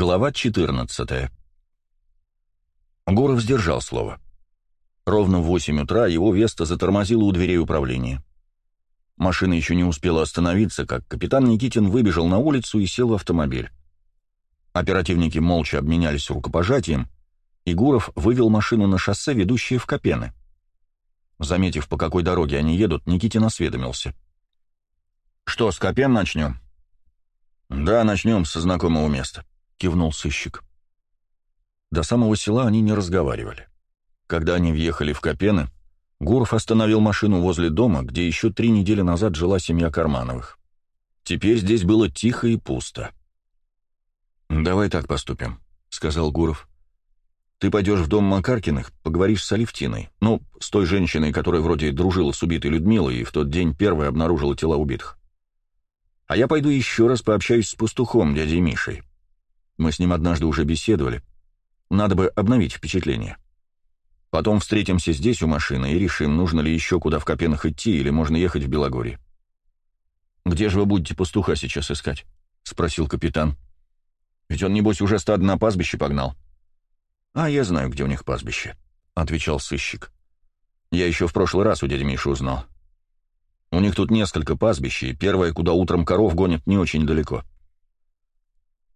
Глава 14 Гуров сдержал слово. Ровно в 8 утра его Веста затормозила у дверей управления. Машина еще не успела остановиться, как капитан Никитин выбежал на улицу и сел в автомобиль. Оперативники молча обменялись рукопожатием, и Гуров вывел машину на шоссе, ведущее в Копены. Заметив, по какой дороге они едут, Никитин осведомился. «Что, с Копен начнем?» «Да, начнем со знакомого места», — кивнул сыщик. До самого села они не разговаривали. Когда они въехали в Копены, Гуров остановил машину возле дома, где еще три недели назад жила семья Кармановых. Теперь здесь было тихо и пусто. «Давай так поступим», — сказал Гуров. «Ты пойдешь в дом Макаркиных, поговоришь с Алевтиной, ну, с той женщиной, которая вроде дружила с убитой Людмилой и в тот день первой обнаружила тела убитых. А я пойду еще раз пообщаюсь с пастухом, дядей Мишей. Мы с ним однажды уже беседовали. Надо бы обновить впечатление. Потом встретимся здесь у машины и решим, нужно ли еще куда в Копенах идти или можно ехать в Белогорье. «Где же вы будете пастуха сейчас искать?» — спросил капитан. «Ведь он, небось, уже стадо на пастбище погнал». «А я знаю, где у них пастбище», — отвечал сыщик. «Я еще в прошлый раз у дяди Миши узнал. У них тут несколько пастбищ, и первое, куда утром коров гонят, не очень далеко».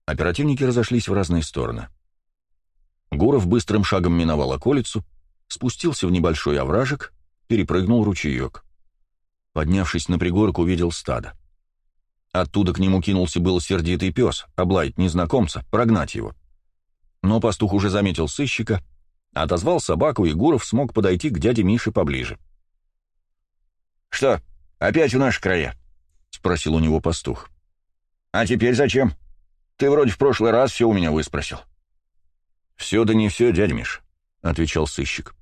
Оперативники разошлись в разные стороны. Гуров быстрым шагом миновал околицу, спустился в небольшой овражек, перепрыгнул ручеек. Поднявшись на пригорку, увидел стадо. Оттуда к нему кинулся был сердитый пес, облаять незнакомца, прогнать его. Но пастух уже заметил сыщика, отозвал собаку, и Гуров смог подойти к дяде Мише поближе. «Что, опять в наши края?» — спросил у него пастух. «А теперь зачем? Ты вроде в прошлый раз все у меня выспросил». «Все да не все, дядя Миш», — отвечал сыщик.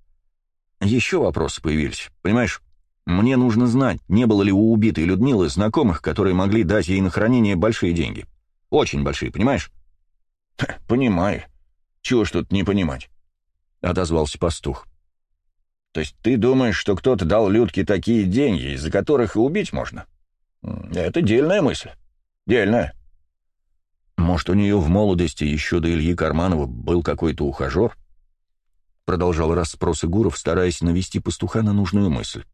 «Еще вопросы появились, понимаешь? Мне нужно знать, не было ли у убитой Людмилы знакомых, которые могли дать ей на хранение большие деньги. Очень большие, понимаешь?» «Понимаю. Чего ж тут не понимать?» — отозвался пастух. «То есть ты думаешь, что кто-то дал Людке такие деньги, из-за которых и убить можно? Это дельная мысль. Дельная. Может, у нее в молодости еще до Ильи Карманова был какой-то ухажер? Продолжал расспросы Гуров, стараясь навести пастуха на нужную мысль.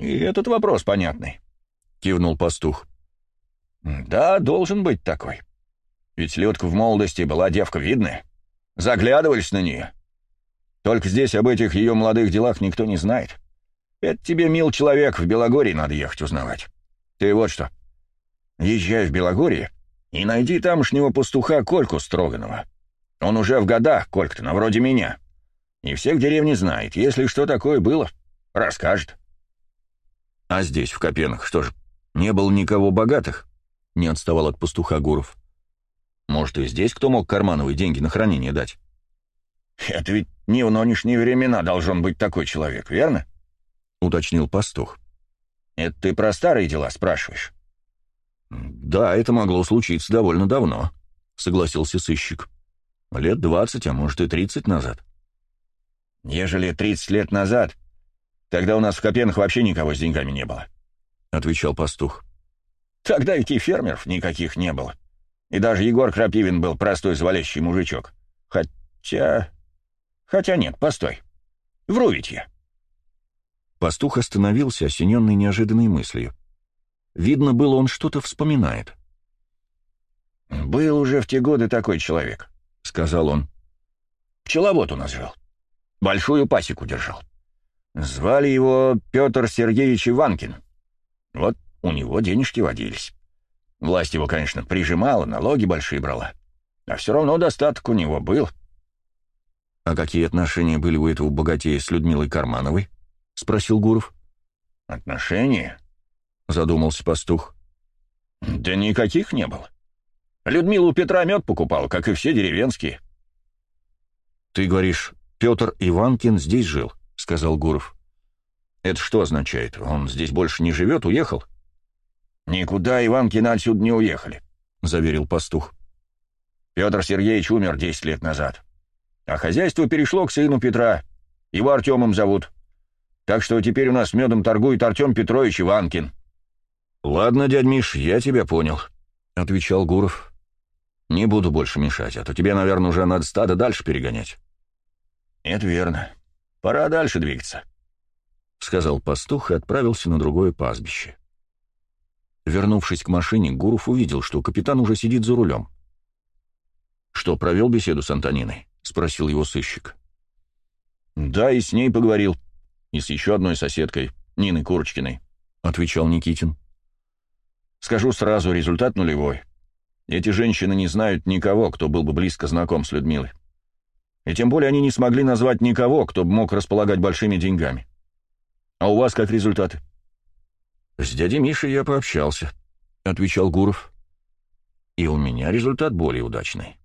«И этот вопрос понятный», — кивнул пастух. «Да, должен быть такой. Ведь Людка в молодости была девка видная. Заглядывались на нее. Только здесь об этих ее молодых делах никто не знает. Это тебе, мил человек, в Белогорье надо ехать узнавать. Ты вот что, езжай в Белогорье и найди тамошнего пастуха Кольку Строганова. Он уже в годах, Колька-то, на вроде меня. И всех деревни знает. Если что такое было, расскажет. А здесь, в Копенах, что же, не было никого богатых? Не отставал от пастуха Гуров. Может, и здесь кто мог Кармановой деньги на хранение дать? Это ведь не в нынешние времена должен быть такой человек, верно? Уточнил пастух. Это ты про старые дела спрашиваешь? «Да, это могло случиться довольно давно», — согласился сыщик. «Лет двадцать, а может и тридцать назад». «Ежели тридцать лет назад, тогда у нас в Копенах вообще никого с деньгами не было», — отвечал пастух. «Тогда ведь и фермеров никаких не было. И даже Егор Крапивин был простой звалящий мужичок. Хотя... Хотя нет, постой. Вру ведь я». Пастух остановился, осененный неожиданной мыслью. Видно было, он что-то вспоминает. «Был уже в те годы такой человек», — сказал он. «Пчеловод у нас жил. Большую пасеку держал. Звали его Петр Сергеевич Иванкин. Вот у него денежки водились. Власть его, конечно, прижимала, налоги большие брала. А все равно достаток у него был». «А какие отношения были у этого богатея с Людмилой Кармановой?» — спросил Гуров. «Отношения?» — задумался пастух. «Да никаких не было. Людмила у Петра мед покупал, как и все деревенские». «Ты говоришь, Петр Иванкин здесь жил», — сказал Гуров. «Это что означает? Он здесь больше не живет, уехал?» «Никуда Иванкина отсюда не уехали», — заверил пастух. «Петр Сергеевич умер десять лет назад. А хозяйство перешло к сыну Петра. Его Артемом зовут. Так что теперь у нас медом торгует Артем Петрович Иванкин». «Ладно, дядь Миш, я тебя понял», — отвечал Гуров. Не буду больше мешать, а то тебе, наверное, уже надо стадо дальше перегонять. Это верно. Пора дальше двигаться, — сказал пастух и отправился на другое пастбище. Вернувшись к машине, Гуров увидел, что капитан уже сидит за рулем. «Что, провел беседу с Антониной?» — спросил его сыщик. «Да, и с ней поговорил. И с еще одной соседкой, Ниной Курочкиной», — отвечал Никитин. «Скажу сразу, результат нулевой. Эти женщины не знают никого, кто был бы близко знаком с Людмилой. И тем более они не смогли назвать никого, кто бы мог располагать большими деньгами. А у вас как результаты?» «С дядей Мишей я пообщался», — отвечал Гуров. «И у меня результат более удачный.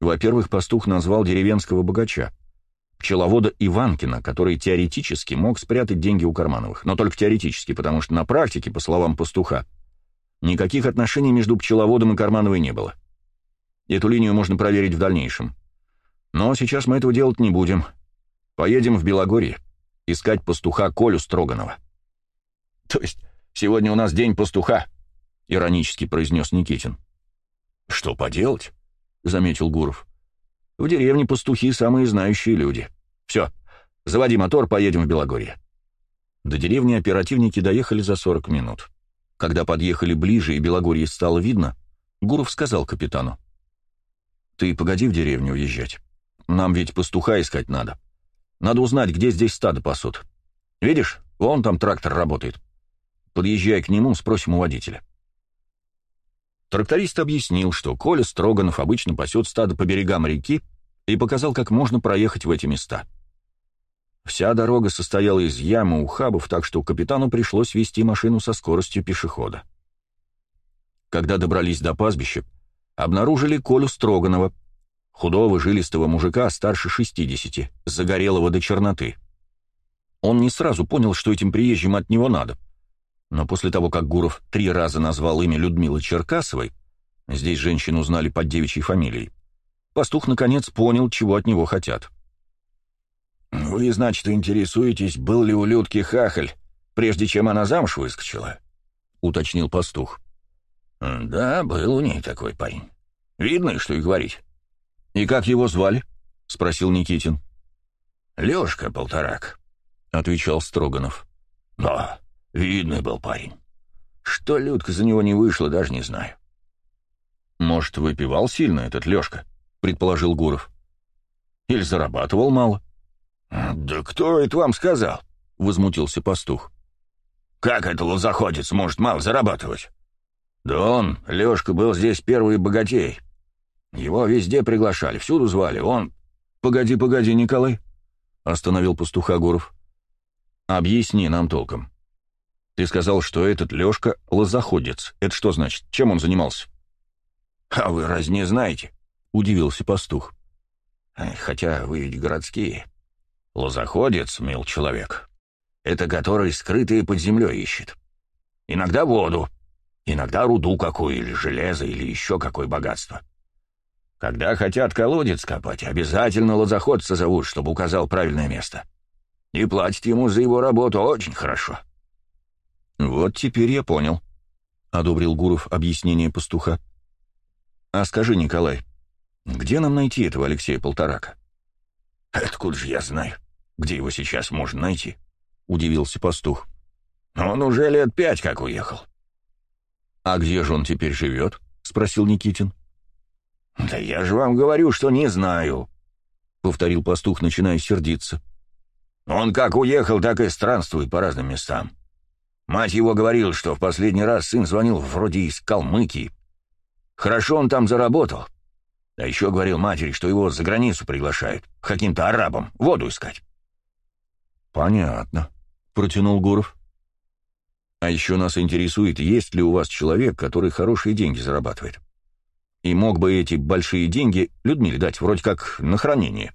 Во-первых, пастух назвал деревенского богача, пчеловода Иванкина, который теоретически мог спрятать деньги у Кармановых, но только теоретически, потому что на практике, по словам пастуха, никаких отношений между пчеловодом и Кармановой не было. Эту линию можно проверить в дальнейшем. Но сейчас мы этого делать не будем. Поедем в Белогорье искать пастуха Колю Строганова. «То есть сегодня у нас день пастуха?» — иронически произнес Никитин. «Что поделать?» — заметил Гуров. «В деревне пастухи самые знающие люди. Все, заводи мотор, поедем в Белогорье». До деревни оперативники доехали за 40 минут. Когда подъехали ближе и Белогорье стало видно, Гуров сказал капитану. «Ты погоди в деревню уезжать. Нам ведь пастуха искать надо. Надо узнать, где здесь стадо пасут. Видишь, вон там трактор работает. Подъезжай к нему, спросим у водителя. Тракторист объяснил, что Коля Строганов обычно пасет стадо по берегам реки и показал, как можно проехать в эти места. Вся дорога состояла из ям и ухабов, так что капитану пришлось вести машину со скоростью пешехода. Когда добрались до пастбища, обнаружили Колю Строганова, худого жилистого мужика старше 60, загорелого до черноты. Он не сразу понял, что этим приезжим от него надо — но после того, как Гуров три раза назвал имя Людмилы Черкасовой, здесь женщину узнали под девичьей фамилией, пастух наконец понял, чего от него хотят. «Вы, значит, интересуетесь, был ли у Людки хахаль, прежде чем она замуж выскочила?» — уточнил пастух. «Да, был у ней такой парень. Видно, что и говорить». «И как его звали?» — спросил Никитин. «Лешка Полторак», — отвечал Строганов. «Да, Видный был парень. Что Людка за него не вышла, даже не знаю. «Может, выпивал сильно этот Лешка?» — предположил Гуров. «Или зарабатывал мало?» «Да кто это вам сказал?» — возмутился пастух. «Как это лозоходец может мало зарабатывать?» «Да он, Лешка, был здесь первый богатей. Его везде приглашали, всюду звали. Он...» «Погоди, погоди, Николай», — остановил пастуха Гуров. «Объясни нам толком. Ты сказал, что этот Лешка — лозоходец. Это что значит? Чем он занимался?» «А вы раз не знаете?» — удивился пастух. «Хотя вы ведь городские. Лозоходец, мил человек, это который скрытые под землей ищет. Иногда воду, иногда руду какую, или железо, или еще какое богатство. Когда хотят колодец копать, обязательно лозоходца зовут, чтобы указал правильное место. И платят ему за его работу очень хорошо». «Вот теперь я понял», — одобрил Гуров объяснение пастуха. «А скажи, Николай, где нам найти этого Алексея Полторака?» «Откуда же я знаю, где его сейчас можно найти?» — удивился пастух. «Он уже лет пять как уехал». «А где же он теперь живет?» — спросил Никитин. «Да я же вам говорю, что не знаю», — повторил пастух, начиная сердиться. «Он как уехал, так и странствует по разным местам. Мать его говорила, что в последний раз сын звонил вроде из Калмыкии. Хорошо он там заработал. А еще говорил матери, что его за границу приглашают, каким-то арабам, воду искать. «Понятно», — протянул Гуров. «А еще нас интересует, есть ли у вас человек, который хорошие деньги зарабатывает. И мог бы эти большие деньги Людмиле дать, вроде как на хранение.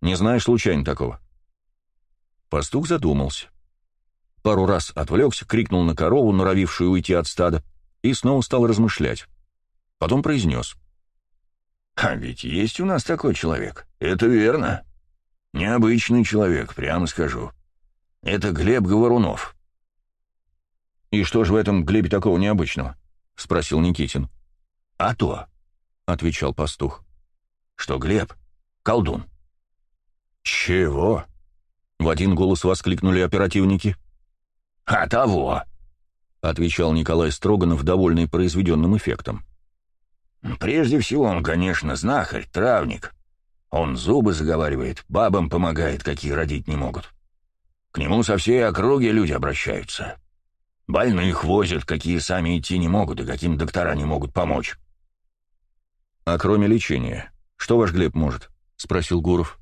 Не знаешь случайно такого?» Пастух задумался пару раз отвлекся, крикнул на корову, норовившую уйти от стада, и снова стал размышлять. Потом произнес. «А ведь есть у нас такой человек. Это верно. Необычный человек, прямо скажу. Это Глеб Говорунов». «И что же в этом Глебе такого необычного?» — спросил Никитин. «А то. отвечал пастух. «Что Глеб? Колдун». «Чего?» — в один голос воскликнули оперативники. «А того!» — отвечал Николай Строганов, довольный произведенным эффектом. «Прежде всего он, конечно, знахарь, травник. Он зубы заговаривает, бабам помогает, какие родить не могут. К нему со всей округи люди обращаются. Больных возят, какие сами идти не могут и каким доктора не могут помочь. «А кроме лечения, что ваш Глеб может?» — спросил Гуров.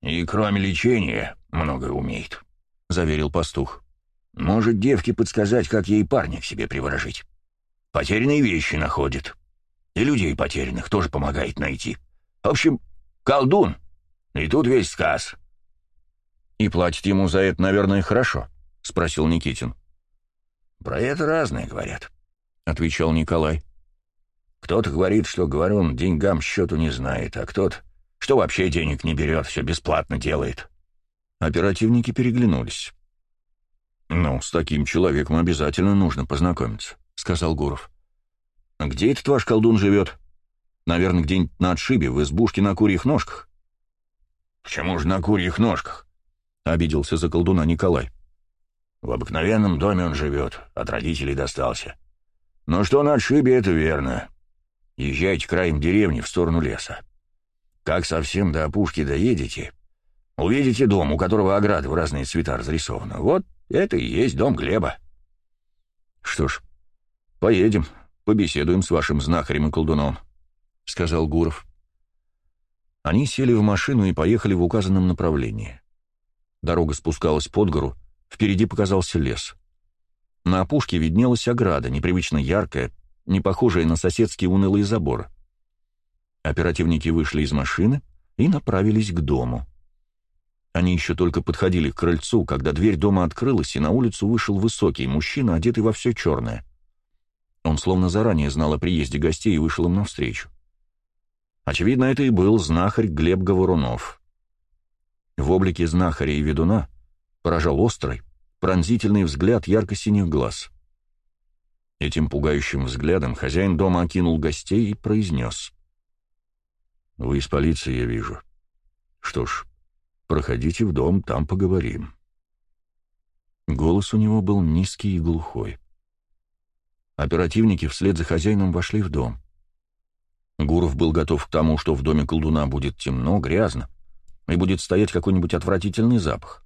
«И кроме лечения многое умеет», — заверил пастух. «Может девке подсказать, как ей парня к себе приворожить. Потерянные вещи находит. И людей потерянных тоже помогает найти. В общем, колдун. И тут весь сказ». «И платить ему за это, наверное, хорошо», — спросил Никитин. «Про это разные говорят», — отвечал Николай. «Кто-то говорит, что Говорун деньгам счету не знает, а кто-то, что вообще денег не берет, все бесплатно делает». Оперативники переглянулись. «Ну, с таким человеком обязательно нужно познакомиться», — сказал Гуров. «Где этот ваш колдун живет? Наверное, где-нибудь на отшибе, в избушке на курьих ножках». «Почему же на курьих ножках?» — обиделся за колдуна Николай. В обыкновенном доме он живет, от родителей достался. Но что на отшибе, это верно. Езжайте краем деревни в сторону леса. Как совсем до опушки доедете, увидите дом, у которого ограда в разные цвета разрисована. Вот это и есть дом Глеба. Что ж, поедем, побеседуем с вашим знахарем и колдуном, — сказал Гуров. Они сели в машину и поехали в указанном направлении. Дорога спускалась под гору, Впереди показался лес. На опушке виднелась ограда, непривычно яркая, не похожая на соседские унылые заборы. Оперативники вышли из машины и направились к дому. Они еще только подходили к крыльцу, когда дверь дома открылась, и на улицу вышел высокий мужчина, одетый во все черное. Он словно заранее знал о приезде гостей и вышел им навстречу. Очевидно, это и был знахарь Глеб Говорунов. В облике знахаря и ведуна поражал острый, пронзительный взгляд ярко-синих глаз. Этим пугающим взглядом хозяин дома окинул гостей и произнес. «Вы из полиции, я вижу. Что ж, проходите в дом, там поговорим». Голос у него был низкий и глухой. Оперативники вслед за хозяином вошли в дом. Гуров был готов к тому, что в доме колдуна будет темно, грязно, и будет стоять какой-нибудь отвратительный запах.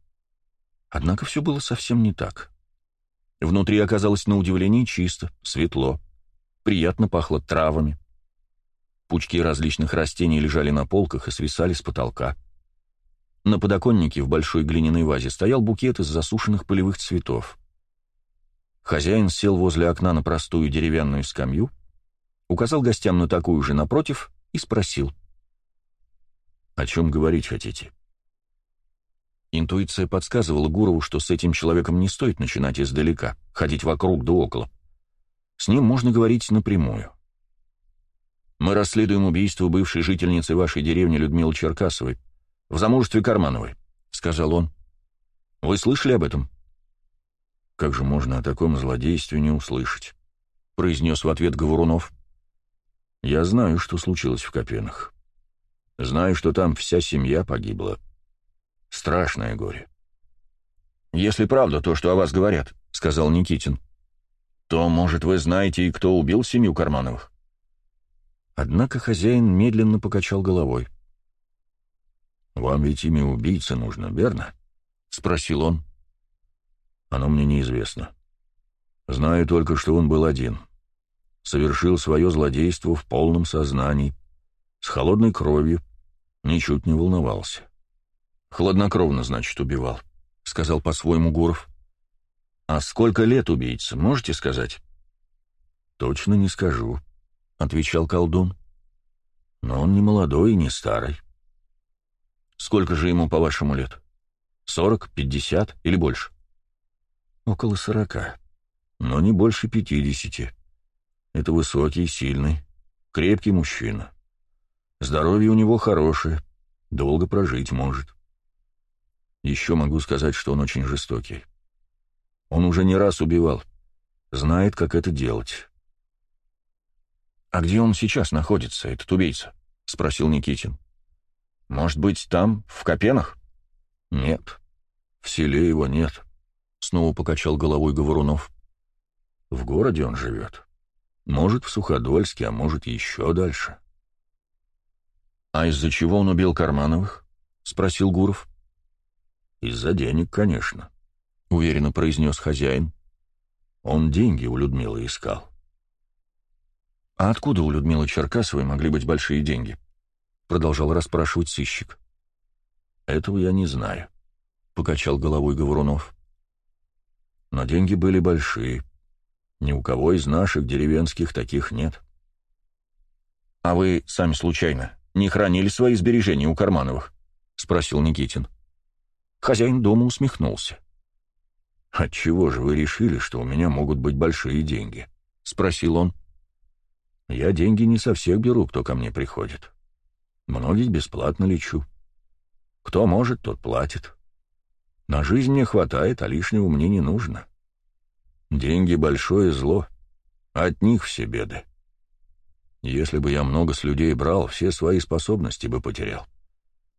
Однако все было совсем не так. Внутри оказалось на удивление чисто, светло, приятно пахло травами. Пучки различных растений лежали на полках и свисали с потолка. На подоконнике в большой глиняной вазе стоял букет из засушенных полевых цветов. Хозяин сел возле окна на простую деревянную скамью, указал гостям на такую же напротив и спросил. «О чем говорить хотите?» Интуиция подсказывала Гурову, что с этим человеком не стоит начинать издалека, ходить вокруг да около. С ним можно говорить напрямую. «Мы расследуем убийство бывшей жительницы вашей деревни Людмилы Черкасовой в замужестве Кармановой», — сказал он. «Вы слышали об этом?» «Как же можно о таком злодействе не услышать?» — произнес в ответ Говорунов. «Я знаю, что случилось в Копенах. Знаю, что там вся семья погибла. Страшное горе. «Если правда то, что о вас говорят», — сказал Никитин, — «то, может, вы знаете, и кто убил семью Кармановых?» Однако хозяин медленно покачал головой. «Вам ведь имя убийцы нужно, верно?» — спросил он. «Оно мне неизвестно. Знаю только, что он был один. Совершил свое злодейство в полном сознании, с холодной кровью, ничуть не волновался. «Хладнокровно, значит, убивал», — сказал по-своему Гуров. «А сколько лет убийца, можете сказать?» «Точно не скажу», — отвечал колдун. «Но он не молодой и не старый». «Сколько же ему, по-вашему, лет? Сорок, пятьдесят или больше?» «Около сорока, но не больше пятидесяти. Это высокий, сильный, крепкий мужчина. Здоровье у него хорошее, долго прожить может. Еще могу сказать, что он очень жестокий. Он уже не раз убивал, знает, как это делать. «А где он сейчас находится, этот убийца?» — спросил Никитин. «Может быть, там, в Копенах?» «Нет, в селе его нет», — снова покачал головой Говорунов. «В городе он живет. Может, в Суходольске, а может, еще дальше». «А из-за чего он убил Кармановых?» — спросил Гуров. «Из-за денег, конечно», — уверенно произнес хозяин. «Он деньги у Людмилы искал». «А откуда у Людмилы Черкасовой могли быть большие деньги?» — продолжал расспрашивать сыщик. «Этого я не знаю», — покачал головой Говорунов. «Но деньги были большие. Ни у кого из наших деревенских таких нет». «А вы сами случайно не хранили свои сбережения у Кармановых?» — спросил Никитин. Хозяин дома усмехнулся. «Отчего же вы решили, что у меня могут быть большие деньги?» — спросил он. «Я деньги не со всех беру, кто ко мне приходит. Многих бесплатно лечу. Кто может, тот платит. На жизнь мне хватает, а лишнего мне не нужно. Деньги — большое зло, от них все беды. Если бы я много с людей брал, все свои способности бы потерял.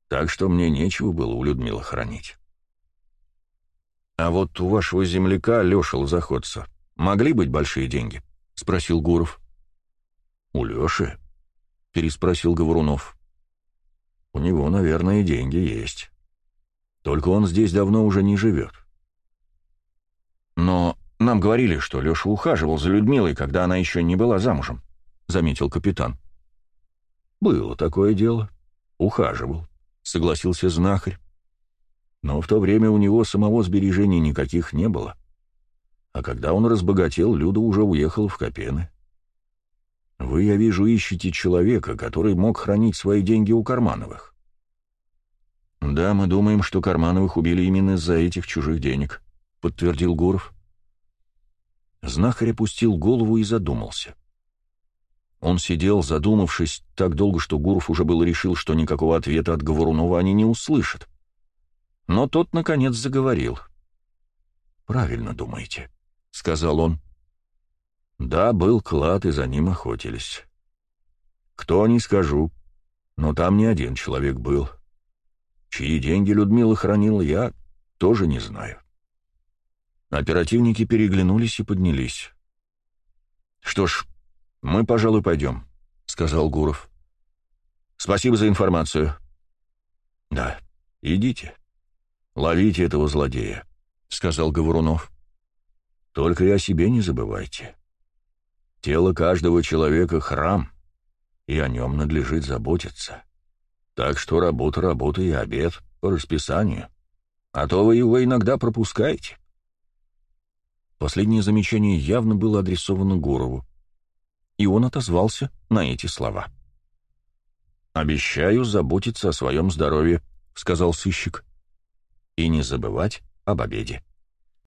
Так что мне нечего было у Людмилы хранить. «А вот у вашего земляка, Леша Лозоходца, могли быть большие деньги?» — спросил Гуров. «У Леши?» — переспросил Говорунов. «У него, наверное, деньги есть. Только он здесь давно уже не живет». «Но нам говорили, что Леша ухаживал за Людмилой, когда она еще не была замужем», — заметил капитан. «Было такое дело. Ухаживал», — согласился знахарь. «Но в то время у него самого сбережений никаких не было. А когда он разбогател, Люда уже уехала в Копены. Вы, я вижу, ищете человека, который мог хранить свои деньги у Кармановых. Да, мы думаем, что Кармановых убили именно из-за этих чужих денег, подтвердил Гуров. Знахарь опустил голову и задумался. Он сидел, задумавшись, так долго, что Гуров уже было решил, что никакого ответа от Говорунова они не услышат. Но тот, наконец, заговорил. «Правильно думаете», — сказал он. Да, был клад, и за ним охотились. Кто, не скажу, но там не один человек был. Чьи деньги Людмила хранила, я тоже не знаю. Оперативники переглянулись и поднялись. «Что ж, мы, пожалуй, пойдем», — сказал Гуров. «Спасибо за информацию». «Да, идите. Ловите этого злодея», — сказал Говорунов. «Только и о себе не забывайте». Тело каждого человека — храм, и о нем надлежит заботиться. Так что работа, работа и обед по расписанию. А то вы его иногда пропускаете. Последнее замечание явно было адресовано Гурову, и он отозвался на эти слова. «Обещаю заботиться о своем здоровье», — сказал сыщик, — «и не забывать об обеде».